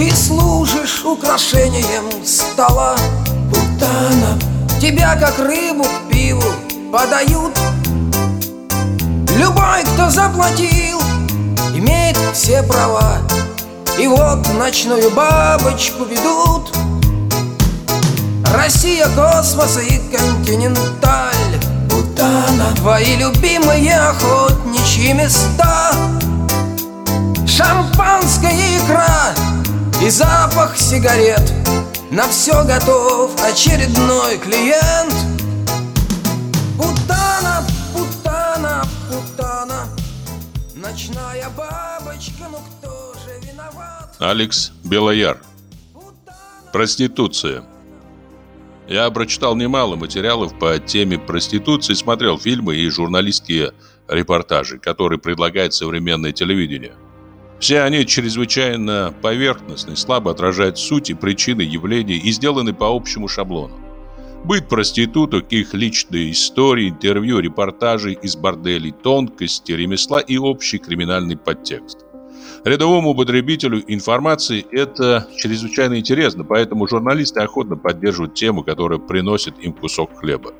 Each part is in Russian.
Ты служишь украшением стола. Путана Тебя как рыбу к пиву подают. Любой, кто заплатил, имеет все права. И вот ночную бабочку ведут. Россия, космос и континенталь. Бутана Твои любимые охотничьи места. Шампанская икра запах сигарет На все готов очередной клиент Путана, путана, путана Ночная бабочка, ну кто же виноват? Алекс Белояр Проституция я прочитал немало материалов по теме проституции, смотрел фильмы и журналистские репортажи, которые предлагает современное телевидение. Все они чрезвычайно поверхностны, слабо отражают суть и причины явлений и сделаны по общему шаблону. Быт проституток, их личные истории, интервью, репортажи из борделей, тонкости, ремесла и общий криминальный подтекст. Рядовому потребителю информации это чрезвычайно интересно, поэтому журналисты охотно поддерживают тему, которая приносит им кусок хлеба.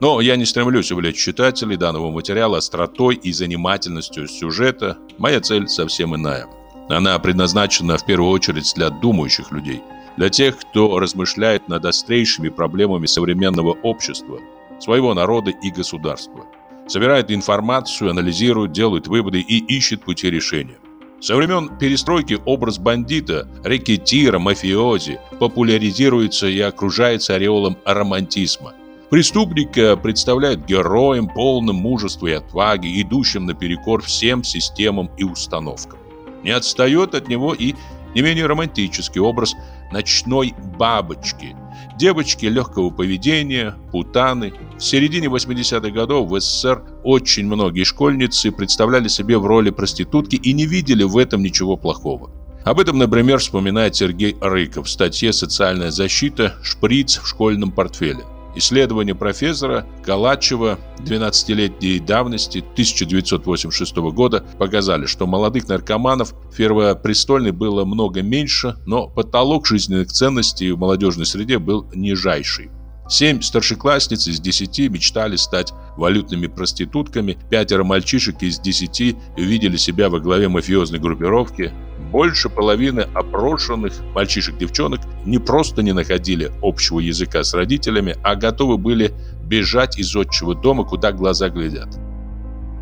Но я не стремлюсь увлечь читателей данного материала остротой и занимательностью сюжета. Моя цель совсем иная. Она предназначена в первую очередь для думающих людей, для тех, кто размышляет над острейшими проблемами современного общества, своего народа и государства. Собирает информацию, анализирует, делает выводы и ищет пути решения. Со времен перестройки образ бандита, рэкетира, мафиози популяризируется и окружается ореолом романтизма. Преступника представляют героем, полным мужества и отваги, идущим наперекор всем системам и установкам. Не отстает от него и не менее романтический образ ночной бабочки, девочки легкого поведения, путаны. В середине 80-х годов в СССР очень многие школьницы представляли себе в роли проститутки и не видели в этом ничего плохого. Об этом, например, вспоминает Сергей Рыков в статье «Социальная защита. Шприц в школьном портфеле». Исследования профессора Калачева 12-летней давности 1986 года показали, что молодых наркоманов в Первопрестольной было много меньше, но потолок жизненных ценностей в молодежной среде был нижайший. Семь старшеклассниц из десяти мечтали стать валютными проститутками, пятеро мальчишек из десяти видели себя во главе мафиозной группировки, больше половины опрошенных мальчишек-девчонок не просто не находили общего языка с родителями, а готовы были бежать из отчего дома, куда глаза глядят.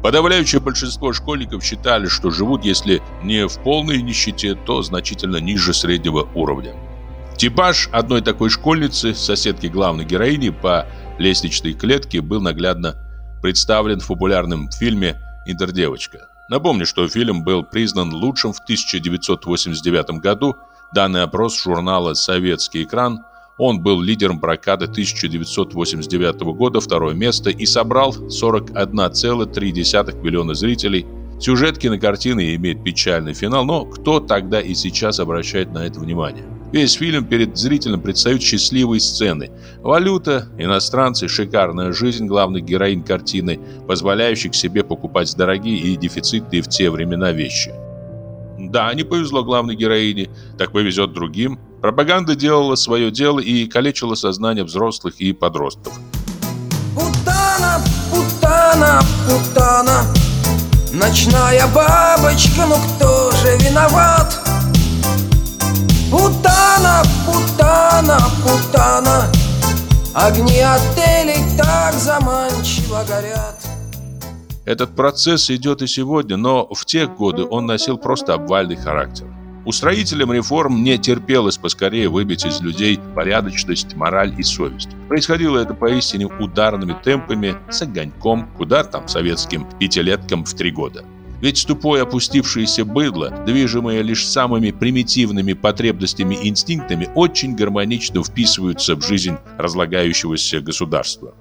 Подавляющее большинство школьников считали, что живут, если не в полной нищете, то значительно ниже среднего уровня. Типаж одной такой школьницы, соседки главной героини по лестничной клетке, был наглядно представлен в популярном фильме «Интердевочка». Напомню, что фильм был признан лучшим в 1989 году. Данный опрос журнала «Советский экран» Он был лидером проката 1989 года, второе место, и собрал 41,3 миллиона зрителей. Сюжет кинокартины имеет печальный финал, но кто тогда и сейчас обращает на это внимание? Весь фильм перед зрителем предстают счастливые сцены. Валюта, иностранцы, шикарная жизнь главных героинь картины, позволяющих себе покупать дорогие и дефицитные в те времена вещи. Да, не повезло главной героине, так повезет другим. Пропаганда делала свое дело и калечила сознание взрослых и подростков. Путана, путана, путана Ночная бабочка, ну кто же виноват? Путана, путана, путана Огни отелей так заманчиво горят Этот процесс идет и сегодня, но в те годы он носил просто обвальный характер. Устроителям реформ не терпелось поскорее выбить из людей порядочность, мораль и совесть. Происходило это поистине ударными темпами, с огоньком, куда там советским пятилеткам в три года. Ведь тупое опустившееся быдло, движимое лишь самыми примитивными потребностями и инстинктами, очень гармонично вписываются в жизнь разлагающегося государства.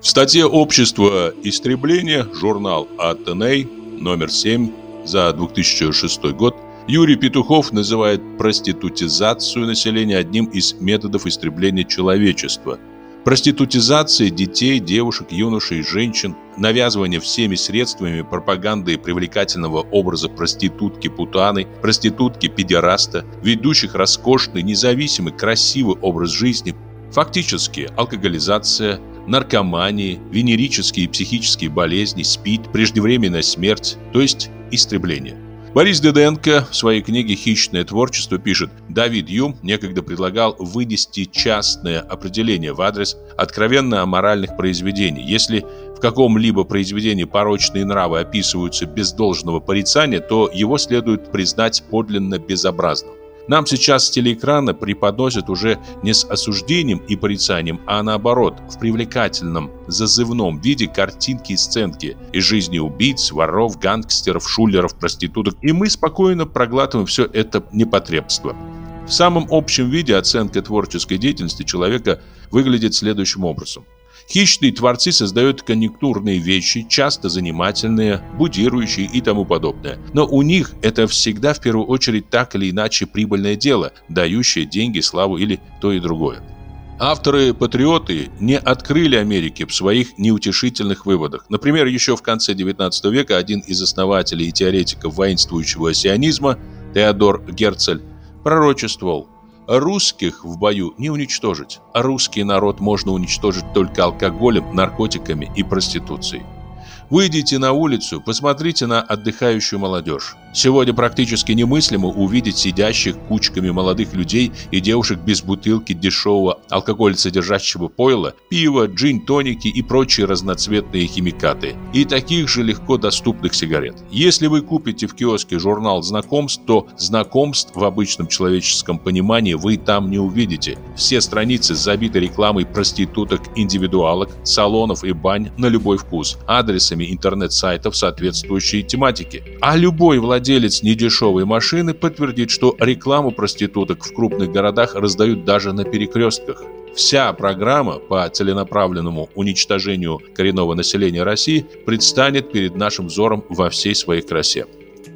В статье «Общество истребления» журнал «Атеней» номер 7 за 2006 год Юрий Петухов называет проститутизацию населения одним из методов истребления человечества. Проститутизация детей, девушек, юношей, женщин, навязывание всеми средствами пропаганды привлекательного образа проститутки-путаны, проститутки-педераста, ведущих роскошный, независимый, красивый образ жизни, фактически алкоголизация, наркомания, венерические и психические болезни, СПИД, преждевременная смерть, то есть истребление. Борис Деденко в своей книге «Хищное творчество» пишет, Давид Юм некогда предлагал вынести частное определение в адрес откровенно аморальных произведений. Если в каком-либо произведении порочные нравы описываются без должного порицания, то его следует признать подлинно безобразным. Нам сейчас с телеэкрана преподносят уже не с осуждением и порицанием, а наоборот, в привлекательном, зазывном виде картинки и сценки из жизни убийц, воров, гангстеров, шулеров, проституток, и мы спокойно проглатываем все это непотребство. В самом общем виде оценка творческой деятельности человека выглядит следующим образом – Хищные творцы создают конъюнктурные вещи, часто занимательные, будирующие и тому подобное. Но у них это всегда в первую очередь так или иначе прибыльное дело, дающее деньги, славу или то и другое. Авторы-патриоты не открыли Америке в своих неутешительных выводах. Например, еще в конце 19 века один из основателей и теоретиков воинствующего сионизма, Теодор Герцель, пророчествовал Русских в бою не уничтожить, а русский народ можно уничтожить только алкоголем, наркотиками и проституцией. Выйдите на улицу, посмотрите на отдыхающую молодежь. Сегодня практически немыслимо увидеть сидящих кучками молодых людей и девушек без бутылки дешевого алкоголь содержащего пойла, пива, джин-тоники и прочие разноцветные химикаты, и таких же легко доступных сигарет. Если вы купите в киоске журнал знакомств, то знакомств в обычном человеческом понимании вы там не увидите. Все страницы забиты рекламой проституток, индивидуалок, салонов и бань на любой вкус, адресами интернет-сайтов соответствующей тематики. А любой владелец недешевой машины подтвердит, что рекламу проституток в крупных городах раздают даже на перекрестках. Вся программа по целенаправленному уничтожению коренного населения России предстанет перед нашим взором во всей своей красе.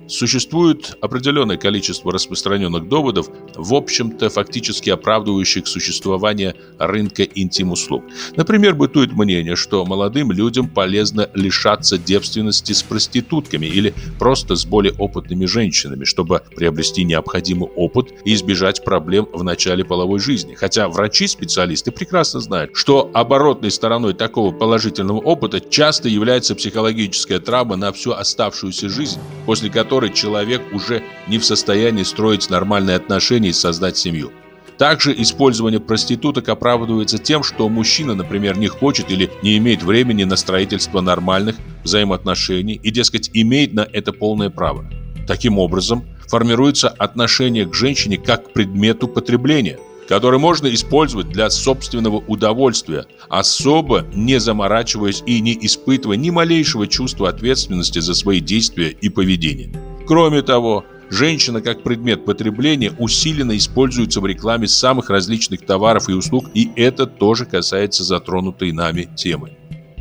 Существует определенное количество распространенных доводов, в общем-то фактически оправдывающих существование рынка интим-услуг. Например, бытует мнение, что молодым людям полезно лишаться девственности с проститутками или просто с более опытными женщинами, чтобы приобрести необходимый опыт и избежать проблем в начале половой жизни. Хотя врачи-специалисты прекрасно знают, что оборотной стороной такого положительного опыта часто является психологическая травма на всю оставшуюся жизнь, после которой которой человек уже не в состоянии строить нормальные отношения и создать семью. Также использование проституток оправдывается тем, что мужчина, например, не хочет или не имеет времени на строительство нормальных взаимоотношений и, дескать, имеет на это полное право. Таким образом, формируется отношение к женщине как к предмету потребления, который можно использовать для собственного удовольствия, особо не заморачиваясь и не испытывая ни малейшего чувства ответственности за свои действия и поведение. Кроме того, женщина как предмет потребления усиленно используется в рекламе самых различных товаров и услуг, и это тоже касается затронутой нами темы.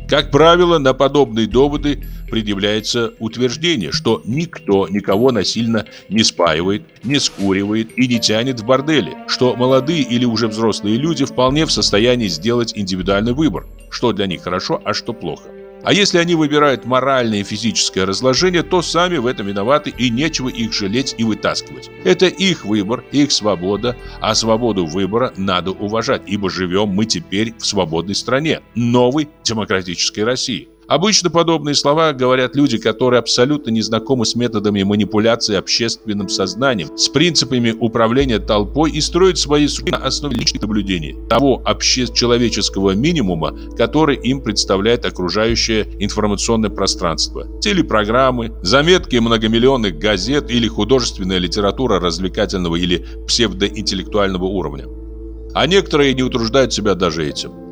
Как правило, на подобные доводы предъявляется утверждение, что никто никого насильно не спаивает, не скуривает и не тянет в бордели, что молодые или уже взрослые люди вполне в состоянии сделать индивидуальный выбор, что для них хорошо, а что плохо. А если они выбирают моральное и физическое разложение, то сами в этом виноваты и нечего их жалеть и вытаскивать. Это их выбор, их свобода, а свободу выбора надо уважать, ибо живем мы теперь в свободной стране, новой демократической России. Обычно подобные слова говорят люди, которые абсолютно не знакомы с методами манипуляции общественным сознанием, с принципами управления толпой и строят свои судьбы на основе личных наблюдений, того общечеловеческого минимума, который им представляет окружающее информационное пространство. Телепрограммы, заметки многомиллионных газет или художественная литература развлекательного или псевдоинтеллектуального уровня. А некоторые не утруждают себя даже этим.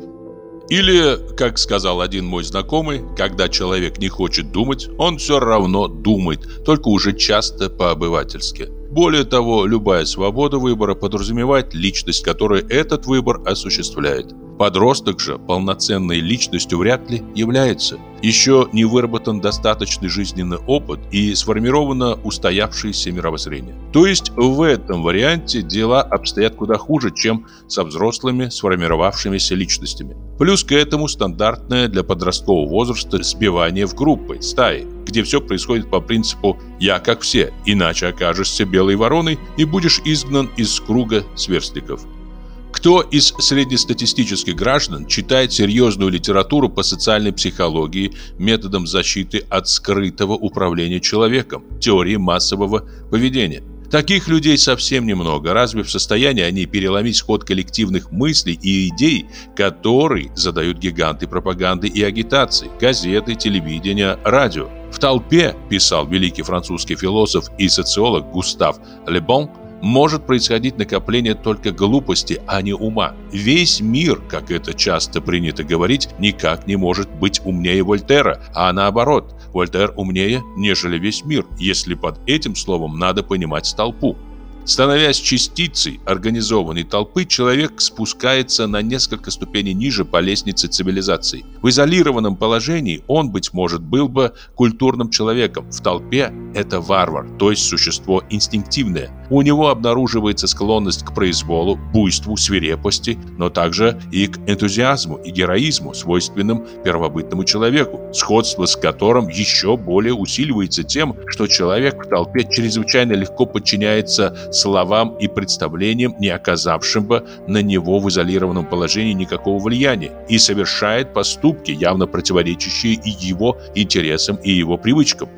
Или, как сказал один мой знакомый, когда человек не хочет думать, он все равно думает, только уже часто по-обывательски. Более того, любая свобода выбора подразумевает личность, которая этот выбор осуществляет. Подросток же полноценной личностью вряд ли является. Еще не выработан достаточный жизненный опыт и сформировано устоявшееся мировоззрение. То есть в этом варианте дела обстоят куда хуже, чем со взрослыми сформировавшимися личностями. Плюс к этому стандартное для подросткового возраста сбивание в группы, стаи, где все происходит по принципу «я как все», иначе окажешься белой вороной и будешь изгнан из круга сверстников. Кто из среднестатистических граждан читает серьезную литературу по социальной психологии, методам защиты от скрытого управления человеком, теории массового поведения? Таких людей совсем немного. Разве в состоянии они переломить ход коллективных мыслей и идей, которые задают гиганты пропаганды и агитации, газеты, телевидение, радио? В толпе, писал великий французский философ и социолог Густав Лебон, может происходить накопление только глупости, а не ума. Весь мир, как это часто принято говорить, никак не может быть умнее Вольтера, а наоборот, Вольтер умнее, нежели весь мир, если под этим словом надо понимать толпу. Становясь частицей организованной толпы, человек спускается на несколько ступеней ниже по лестнице цивилизации. В изолированном положении он, быть может, был бы культурным человеком. В толпе это варвар, то есть существо инстинктивное. У него обнаруживается склонность к произволу, буйству, свирепости, но также и к энтузиазму и героизму, свойственным первобытному человеку, сходство с которым еще более усиливается тем, что человек в толпе чрезвычайно легко подчиняется словам и представлениям, не оказавшим бы на него в изолированном положении никакого влияния, и совершает поступки, явно противоречащие и его интересам, и его привычкам.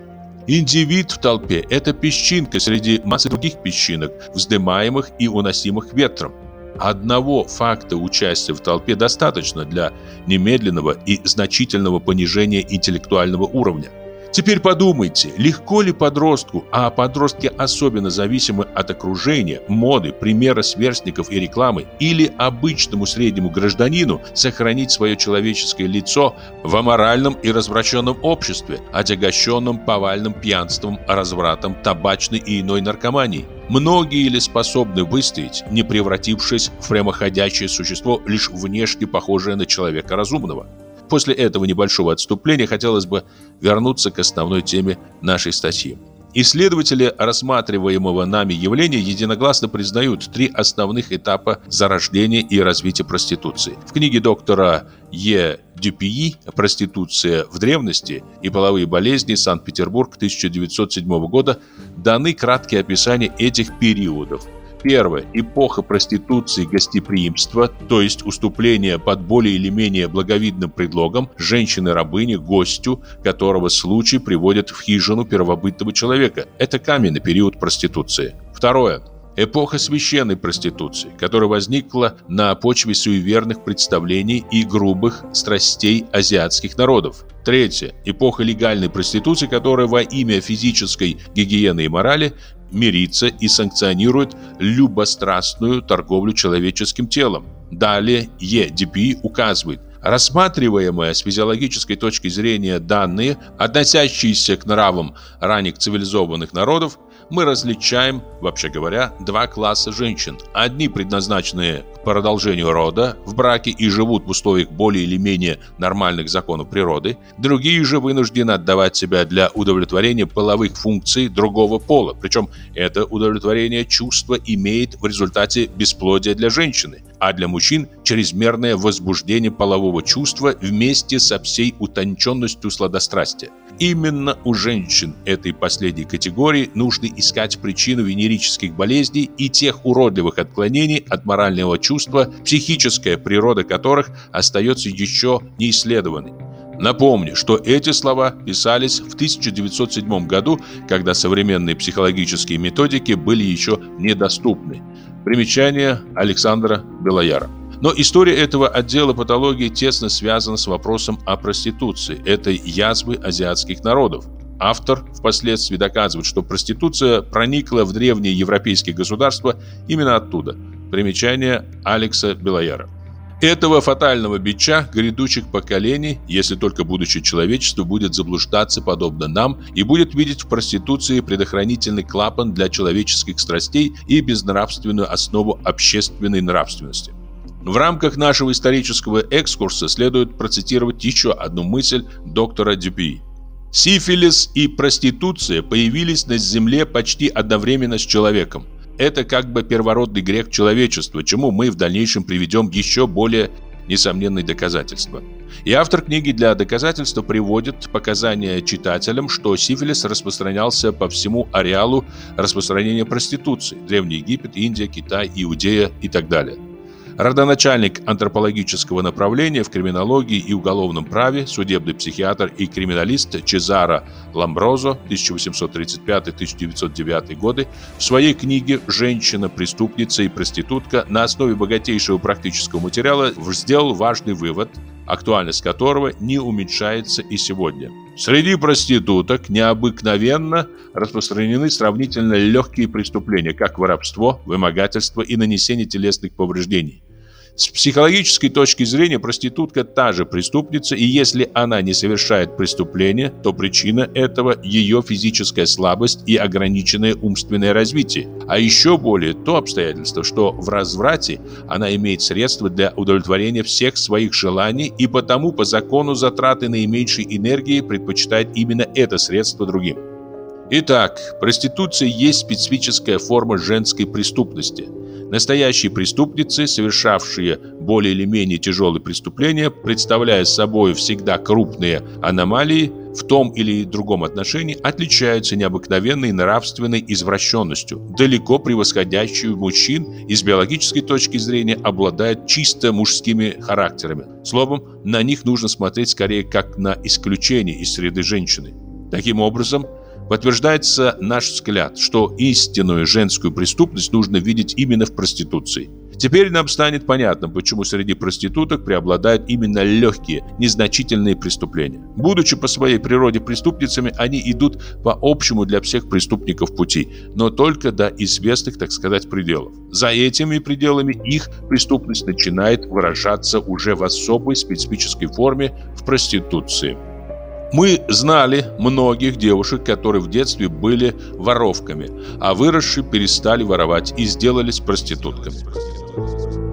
Индивид в толпе – это песчинка среди массы других песчинок, вздымаемых и уносимых ветром. Одного факта участия в толпе достаточно для немедленного и значительного понижения интеллектуального уровня. Теперь подумайте, легко ли подростку, а подростки особенно зависимы от окружения, моды, примера сверстников и рекламы, или обычному среднему гражданину сохранить свое человеческое лицо в аморальном и развращенном обществе, отягощенном повальным пьянством, развратом, табачной и иной наркоманией? Многие ли способны выстоять, не превратившись в прямоходящее существо, лишь внешне похожее на человека разумного? После этого небольшого отступления хотелось бы вернуться к основной теме нашей статьи. Исследователи рассматриваемого нами явления единогласно признают три основных этапа зарождения и развития проституции. В книге доктора Е. Дюпии «Проституция в древности и половые болезни. Санкт-Петербург 1907 года» даны краткие описания этих периодов – Первое. Эпоха проституции гостеприимства, то есть уступление под более или менее благовидным предлогом женщины-рабыни гостю, которого случай приводит в хижину первобытного человека. Это каменный период проституции. Второе. Эпоха священной проституции, которая возникла на почве суеверных представлений и грубых страстей азиатских народов. Третье. Эпоха легальной проституции, которая во имя физической гигиены и морали мирится и санкционирует любострастную торговлю человеческим телом. Далее ЕДП указывает, рассматриваемые с физиологической точки зрения данные, относящиеся к нравам ранних цивилизованных народов, мы различаем, вообще говоря, два класса женщин. Одни предназначенные к продолжению рода в браке и живут в условиях более или менее нормальных законов природы, другие же вынуждены отдавать себя для удовлетворения половых функций другого пола, причем это удовлетворение чувства имеет в результате бесплодия для женщины, а для мужчин чрезмерное возбуждение полового чувства вместе со всей утонченностью сладострастия. Именно у женщин этой последней категории нужно искать причину венерических болезней и тех уродливых отклонений от морального чувства, психическая природа которых остается еще неисследованной. Напомню, что эти слова писались в 1907 году, когда современные психологические методики были еще недоступны. Примечание Александра Белояра. Но история этого отдела патологии тесно связана с вопросом о проституции, этой язвы азиатских народов. Автор впоследствии доказывает, что проституция проникла в древние европейские государства именно оттуда. Примечание Алекса Белояра. Этого фатального бича грядущих поколений, если только будущее человечество будет заблуждаться подобно нам и будет видеть в проституции предохранительный клапан для человеческих страстей и безнравственную основу общественной нравственности. В рамках нашего исторического экскурса следует процитировать еще одну мысль доктора Дюпи. Сифилис и проституция появились на Земле почти одновременно с человеком. Это как бы первородный грех человечества, чему мы в дальнейшем приведем еще более несомненные доказательства. И автор книги для доказательства приводит показания читателям, что сифилис распространялся по всему ареалу распространения проституции – Древний Египет, Индия, Китай, Иудея и так далее – Родоначальник антропологического направления в криминологии и уголовном праве, судебный психиатр и криминалист Чезаро Ламброзо 1835-1909 годы в своей книге «Женщина, преступница и проститутка» на основе богатейшего практического материала сделал важный вывод, актуальность которого не уменьшается и сегодня. Среди проституток необыкновенно распространены сравнительно легкие преступления, как воровство, вымогательство и нанесение телесных повреждений. С психологической точки зрения проститутка та же преступница, и если она не совершает преступление, то причина этого – ее физическая слабость и ограниченное умственное развитие. А еще более то обстоятельство, что в разврате она имеет средства для удовлетворения всех своих желаний и потому по закону затраты наименьшей энергии предпочитает именно это средство другим. Итак, проституция есть специфическая форма женской преступности – Настоящие преступницы, совершавшие более или менее тяжелые преступления, представляя собой всегда крупные аномалии, в том или другом отношении отличаются необыкновенной нравственной извращенностью, далеко превосходящей мужчин и с биологической точки зрения обладают чисто мужскими характерами. Словом, на них нужно смотреть скорее как на исключение из среды женщины. Таким образом, Подтверждается наш взгляд, что истинную женскую преступность нужно видеть именно в проституции. Теперь нам станет понятно, почему среди проституток преобладают именно легкие, незначительные преступления. Будучи по своей природе преступницами, они идут по общему для всех преступников пути, но только до известных, так сказать, пределов. За этими пределами их преступность начинает выражаться уже в особой специфической форме в проституции. Мы знали многих девушек, которые в детстве были воровками, а выросшие перестали воровать и сделались проститутками.